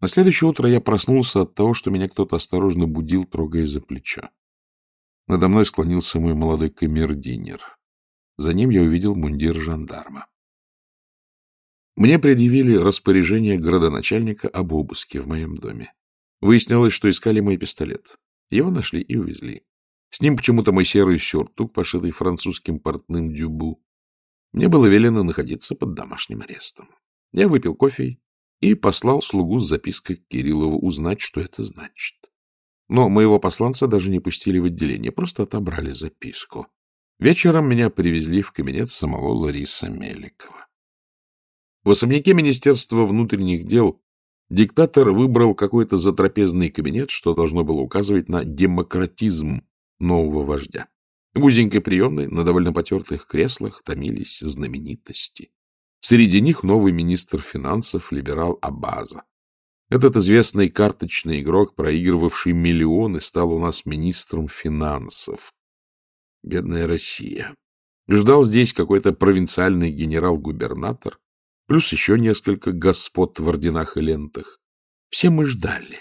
На следующее утро я проснулся от того, что меня кто-то осторожно будил, трогая за плечо. Надо мной склонился мой молодой камердинер. За ним я увидел мундир жандарма. Мне предъявили распоряжение градоначальника об обыске в моем доме. Выяснилось, что искали мой пистолет. Его нашли и увезли. С ним почему-то мой серый сюртук, пошитый французским портным дюбу. Мне было велено находиться под домашним арестом. Я выпил кофе и послал слугу с запиской к Кириллову узнать, что это значит. Но моего посланца даже не пустили в отделение, просто отобрали записку. Вечером меня привезли в кабинет самого Лариса Меликова. В особняке Министерства внутренних дел диктатор выбрал какой-то затрапезный кабинет, что должно было указывать на демократизм нового вождя. В узенькой приемной на довольно потертых креслах томились знаменитости. Среди них новый министр финансов, либерал Абаза. Этот известный карточный игрок, проигрывавший миллионы, стал у нас министром финансов. Бедная Россия. Ждал здесь какой-то провинциальный генерал-губернатор, плюс еще несколько господ в орденах и лентах. Все мы ждали,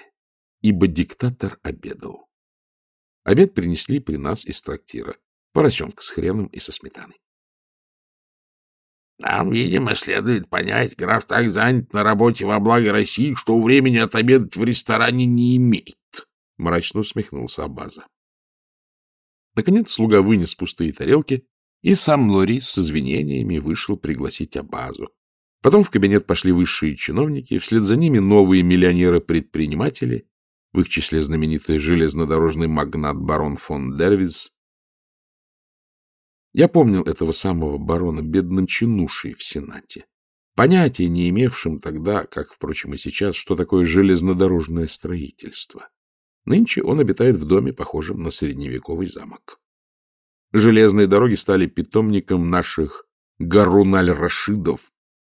ибо диктатор обедал. Обед принесли при нас из трактира. Поросенка с хреном и со сметаной. Нам, видимо, следует понять, граф так занят на работе во благо России, что времени отобедать в ресторане не имеет. Мрачно усмехнулся Абаза. Наконец слуга вынес пустые тарелки, и сам Лорис с извинениями вышел пригласить Абазу. Потом в кабинет пошли высшие чиновники, вслед за ними новые миллионеры-предприниматели, в их числе знаменитый железнодорожный магнат барон фон Дервиз, я помнил этого самого барона бедным чинушей в Сенате, понятия не имевшим тогда, как, впрочем, и сейчас, что такое железнодорожное строительство. Нынче он обитает в доме, похожем на средневековый замок. Железные дороги стали питомником наших Гаруналь-Рашидов,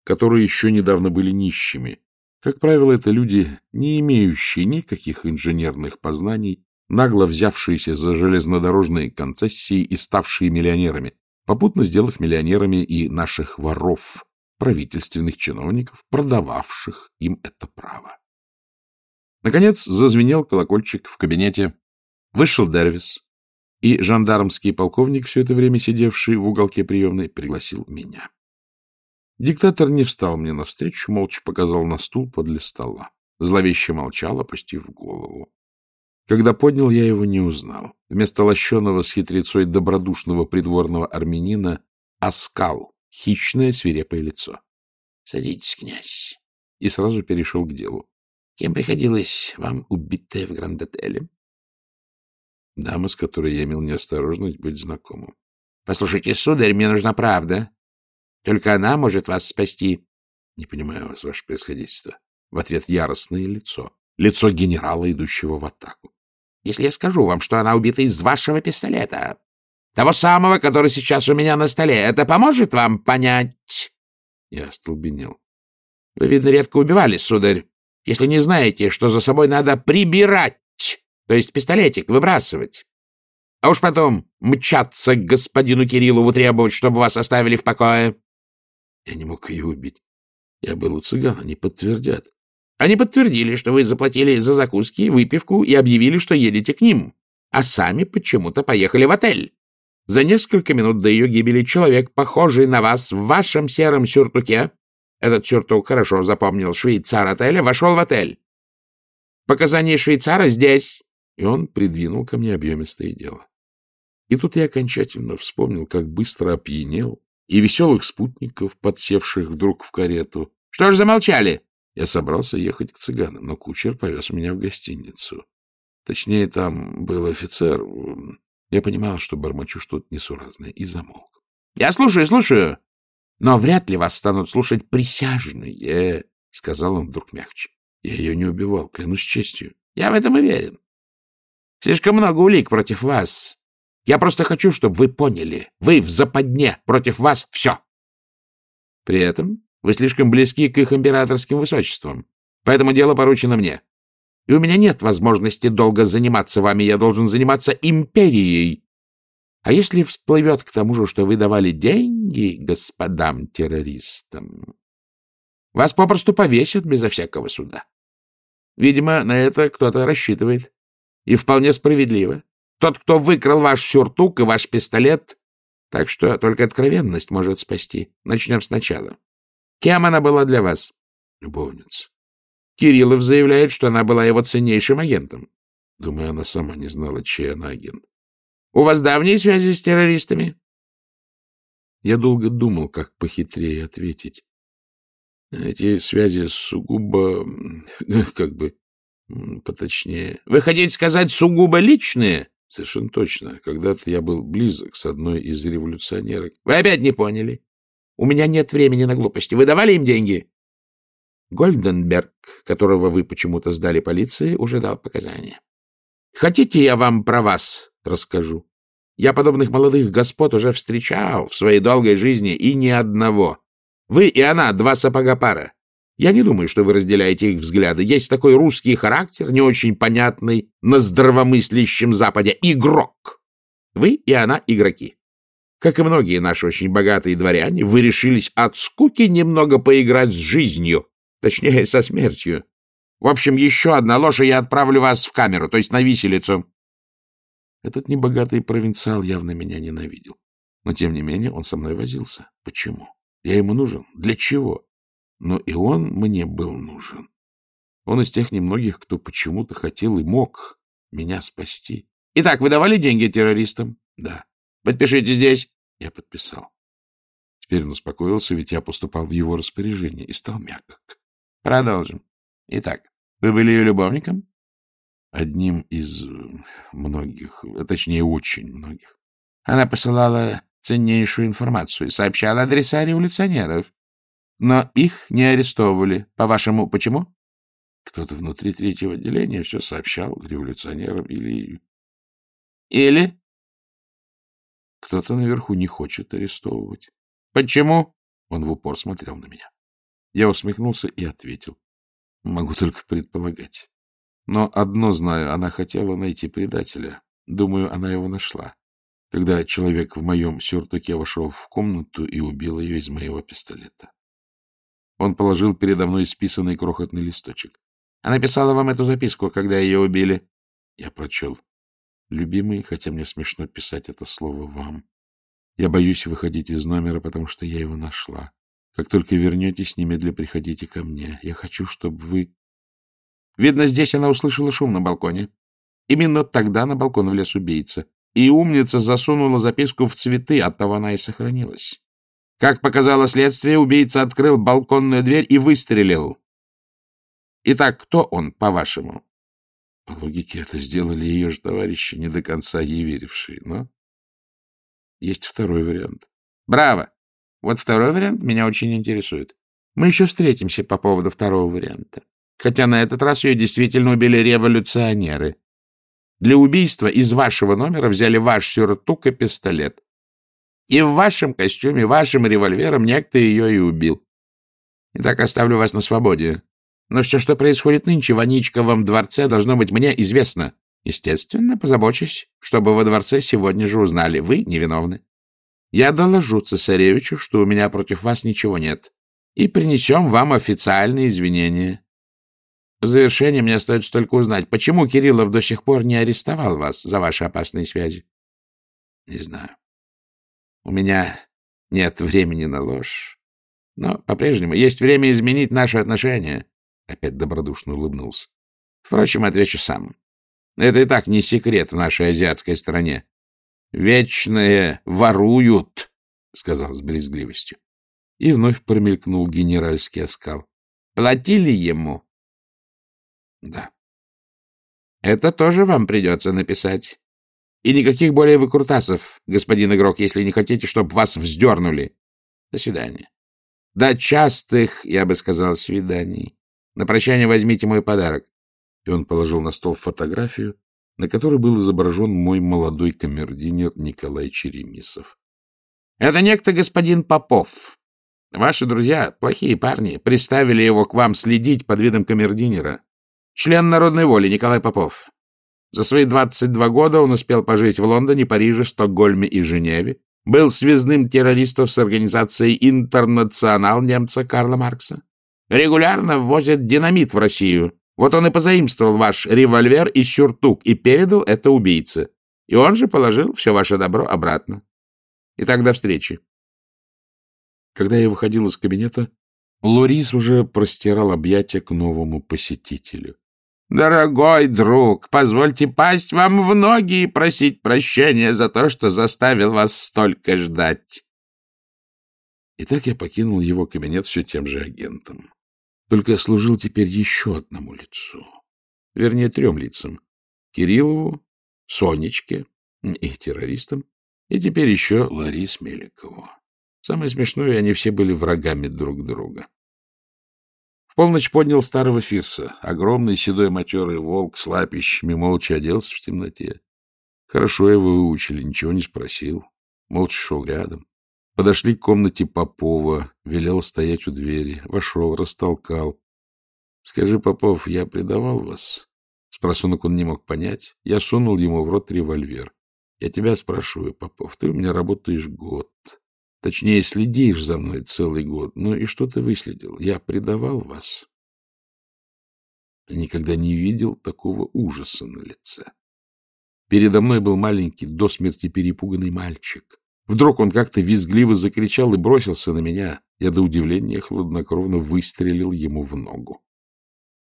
которые еще недавно были нищими. Как правило, это люди, не имеющие никаких инженерных познаний, нагло взявшиеся за железнодорожные концессии и ставшие миллионерами, попутно сделав миллионерами и наших воров, правительственных чиновников, продававших им это право. Наконец зазвенел колокольчик в кабинете. Вышел Дервис, и жандармский полковник, все это время сидевший в уголке приемной, пригласил меня. Диктатор не встал мне навстречу, молча показал на стул подле стола. Зловеще молчал, опустив голову. Когда поднял, я его не узнал. Вместо лощеного с хитрецой добродушного придворного армянина оскал, хищное свирепое лицо. — Садитесь, князь. И сразу перешел к делу. — Кем приходилось вам убитая в Гранд-отеле? Дама, с которой я имел неосторожность быть знакомым. — Послушайте, сударь, мне нужна правда. Только она может вас спасти. — Не понимаю вас, ваше происходительство. В ответ яростное лицо лицо генерала, идущего в атаку. — Если я скажу вам, что она убита из вашего пистолета, того самого, который сейчас у меня на столе, это поможет вам понять? Я остолбенел. — Вы, видно, редко убивали, сударь, если не знаете, что за собой надо прибирать, то есть пистолетик выбрасывать. А уж потом мчаться к господину Кириллову требовать, чтобы вас оставили в покое. Я не мог ее убить. Я был у цыган, они подтвердят. Они подтвердили, что вы заплатили за закуски, выпивку и объявили, что едете к ним, а сами почему-то поехали в отель. За несколько минут до ее гибели человек, похожий на вас в вашем сером сюртуке, этот сюртук хорошо запомнил швейцар отеля, вошел в отель. Показания швейцара здесь. И он придвинул ко мне объемистое дело. И тут я окончательно вспомнил, как быстро опьянел, и веселых спутников, подсевших вдруг в карету. — Что ж замолчали? Я собрался ехать к цыганам, но кучер повез меня в гостиницу. Точнее, там был офицер. Я понимал, что бормочу что-то несуразное, и замолк. — Я слушаю, слушаю. Но вряд ли вас станут слушать присяжные, — сказал он вдруг мягче. Я ее не убивал, клянусь честью. Я в этом уверен. Слишком много улик против вас. Я просто хочу, чтобы вы поняли. Вы в западне. Против вас все. При этом вы слишком близки к их императорским высочествам, поэтому дело поручено мне. И у меня нет возможности долго заниматься вами, я должен заниматься империей. А если всплывет к тому же, что вы давали деньги господам-террористам, вас попросту повесят безо всякого суда. Видимо, на это кто-то рассчитывает. И вполне справедливо. Тот, кто выкрал ваш сюртук и ваш пистолет. Так что только откровенность может спасти. Начнем сначала. Кем она была для вас? Любовница. Кириллов заявляет, что она была его ценнейшим агентом. Думаю, она сама не знала, чей она агент. У вас давние связи с террористами? Я долго думал, как похитрее ответить. Эти связи сугубо, как бы, поточнее. Вы хотите сказать, сугубо личные? Совершенно точно. Когда-то я был близок с одной из революционерок. Вы опять не поняли. У меня нет времени на глупости. Вы давали им деньги? Гольденберг, которого вы почему-то сдали полиции, уже дал показания. Хотите, я вам про вас расскажу? Я подобных молодых господ уже встречал в своей долгой жизни и ни одного. Вы и она — два сапога пара. Я не думаю, что вы разделяете их взгляды. Есть такой русский характер, не очень понятный на здравомыслящем Западе. Игрок. Вы и она игроки. Как и многие наши очень богатые дворяне, вы решились от скуки немного поиграть с жизнью, точнее, со смертью. В общем, еще одна ложь, и я отправлю вас в камеру, то есть на виселицу. Этот небогатый провинциал явно меня ненавидел. Но, тем не менее, он со мной возился. Почему? Я ему нужен. Для чего? Но и он мне был нужен. Он из тех немногих, кто почему-то хотел и мог меня спасти. — Итак, вы давали деньги террористам? — Да. — Подпишите здесь. Я подписал. Теперь он успокоился, ведь я поступал в его распоряжение и стал мягок. — Продолжим. Итак, вы были ее любовником? Одним из многих, точнее, очень многих. Она посылала ценнейшую информацию и сообщала адреса революционеров. Но их не арестовывали. По-вашему, почему? Кто-то внутри третьего отделения все сообщал революционерам или... Или? Кто-то наверху не хочет арестовывать. Почему? Он в упор смотрел на меня. Я усмехнулся и ответил. Могу только предполагать. Но одно знаю, она хотела найти предателя. Думаю, она его нашла, когда человек в моем сюртуке вошел в комнату и убил ее из моего пистолета. Он положил передо мной списанный крохотный листочек. Она писала вам эту записку, когда ее убили. Я прочел. Любимый, хотя мне смешно писать это слово вам. Я боюсь выходить из номера, потому что я его нашла. Как только вернетесь, немедля приходите ко мне. Я хочу, чтобы вы... Видно, здесь она услышала шум на балконе. Именно тогда на балкон влез убийца. И умница засунула записку в цветы, оттого она и сохранилась. Как показало следствие, убийца открыл балконную дверь и выстрелил. Итак, кто он, по-вашему? По логике, это сделали ее же товарищи, не до конца ей верившие, но есть второй вариант. Браво! Вот второй вариант меня очень интересует. Мы еще встретимся по поводу второго варианта. Хотя на этот раз ее действительно убили революционеры. Для убийства из вашего номера взяли ваш сюртук и пистолет. И в вашем костюме, вашим револьвером некто ее и убил. Итак, оставлю вас на свободе. Но все, что происходит нынче в Аничковом дворце, должно быть мне известно. Естественно, позабочусь, чтобы во дворце сегодня же узнали. Вы невиновны. Я доложу цесаревичу, что у меня против вас ничего нет, и принесем вам официальные извинения. В завершение мне остается только узнать, почему Кириллов до сих пор не арестовал вас за ваши опасные связи. Не знаю. У меня нет времени на ложь. Но по-прежнему есть время изменить наши отношения. Опять добродушно улыбнулся. Впрочем, отвечу сам. Это и так не секрет в нашей азиатской стране. Вечные воруют, — сказал с брезгливостью. И вновь промелькнул генеральский оскал. Платили ему? Да. Это тоже вам придется написать. И никаких более выкрутасов, господин игрок, если не хотите, чтобы вас вздернули. До свидания. До частых, я бы сказал, свиданий. На прощание возьмите мой подарок. И он положил на стол фотографию, на которой был изображен мой молодой камердинер Николай Черемисов. Это некто господин Попов. Ваши друзья, плохие парни, приставили его к вам следить под видом камердинера. Член народной воли Николай Попов. За свои 22 года он успел пожить в Лондоне, Париже, Стокгольме и Женеве, был связным террористов с организацией «Интернационал» немца Карла Маркса. Регулярно ввозят динамит в Россию. Вот он и позаимствовал ваш револьвер и сюртук и передал это убийце. И он же положил все ваше добро обратно. Итак, до встречи. Когда я выходил из кабинета, Лорис уже простирал объятия к новому посетителю. «Дорогой друг, позвольте пасть вам в ноги и просить прощения за то, что заставил вас столько ждать». И так я покинул его кабинет все тем же агентом. Только служил теперь еще одному лицу. Вернее, трем лицам. Кириллову, Сонечке и террористам, и теперь еще Ларис Меликову. Самое смешное, они все были врагами друг друга. В полночь поднял старого Фирса. Огромный седой матерый волк с лапищами молча оделся в темноте. Хорошо его выучили, ничего не спросил. Молча шел рядом. Подошли к комнате Попова, велел стоять у двери. Вошел, растолкал. — Скажи, Попов, я предавал вас? Спросонок он не мог понять. Я сунул ему в рот револьвер. Я тебя спрашиваю, Попов, ты у меня работаешь год. Точнее, следишь за мной целый год. Ну и что ты выследил? Я предавал вас. Я никогда не видел такого ужаса на лице. Передо мной был маленький, до смерти перепуганный мальчик. Вдруг он как-то визгливо закричал и бросился на меня. Я до удивления хладнокровно выстрелил ему в ногу.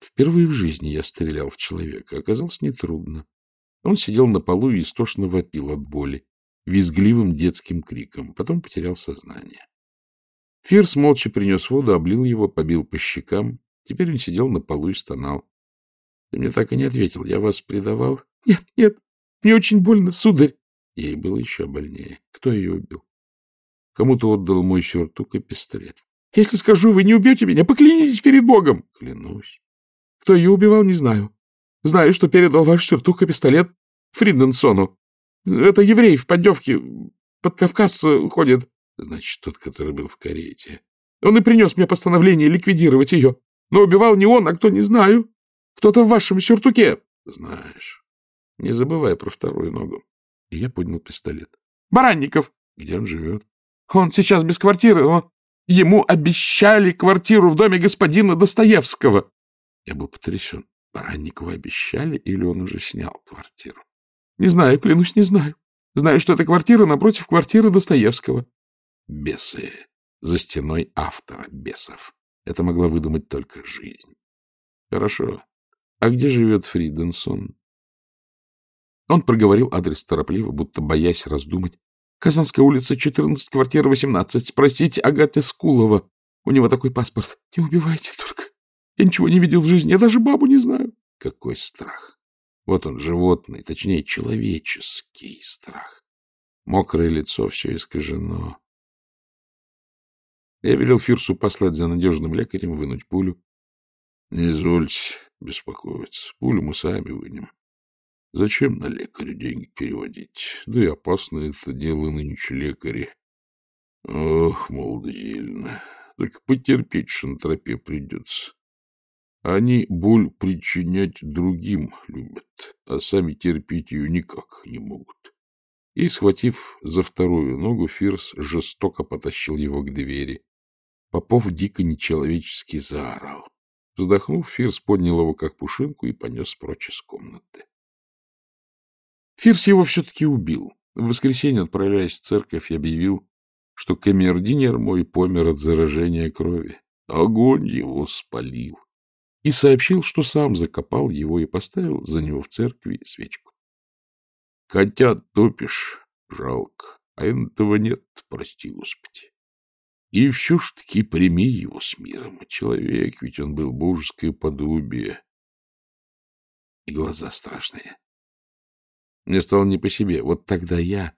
Впервые в жизни я стрелял в человека. Оказалось нетрудно. Он сидел на полу и истошно вопил от боли визгливым детским криком. Потом потерял сознание. Фирс молча принес воду, облил его, побил по щекам. Теперь он сидел на полу и стонал. Ты мне так и не ответил. Я вас предавал? Нет, нет, мне очень больно, сударь. Ей было еще больнее. Кто ее убил? Кому-то отдал мой сюртук и пистолет. Если скажу, вы не убьете меня, поклянитесь перед Богом. Клянусь. Кто ее убивал, не знаю. Знаю, что передал ваш сюртук и пистолет Фриденсону. Это еврей в поддевке. Под Кавказ ходит. Значит, тот, который был в карете. Он и принес мне постановление ликвидировать ее. Но убивал не он, а кто, не знаю. Кто-то в вашем сюртуке. Знаешь. Не забывай про вторую ногу. И я поднял пистолет. Баранников. Где он живет? Он сейчас без квартиры. Он... Ему обещали квартиру в доме господина Достоевского. Я был потрясен. Баранникову обещали или он уже снял квартиру? Не знаю, клянусь, не знаю. Знаю, что это квартира напротив квартиры Достоевского. Бесы. За стеной автора бесов. Это могла выдумать только жизнь. Хорошо. А где живет Фриденсон? Он проговорил адрес торопливо, будто боясь раздумать. Казанская улица, 14, квартира 18. Спросите Агаты Скулова. У него такой паспорт. Не убивайте только. Я ничего не видел в жизни. Я даже бабу не знаю. Какой страх. Вот он, животный, точнее, человеческий страх. Мокрое лицо, все искажено. Я велел Фирсу послать за надежным лекарем, вынуть пулю. Не извольте беспокоиться. Пулю мы сами вынем. Зачем на лекаря деньги переводить? Да и опасно это дело нынче лекари. Ох, молодо Только потерпеть шантропе придется. Они боль причинять другим любят, а сами терпеть ее никак не могут. И, схватив за вторую ногу, Фирс жестоко потащил его к двери. Попов дико нечеловечески заорал. Вздохнув, Фирс поднял его как пушинку и понес прочь из комнаты. Фирс его все-таки убил. В воскресенье, отправляясь в церковь, объявил, что камердинер мой помер от заражения крови. Огонь его спалил и сообщил, что сам закопал его и поставил за него в церкви свечку. Котят топишь, жалко, а этого нет, прости Господи. И все ж таки прими его с миром. Человек, ведь он был божеское подобие. И глаза страшные. Мне стало не по себе. Вот тогда я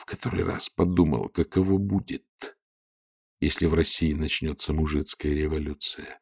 в который раз подумал, каково будет, если в России начнется мужицкая революция.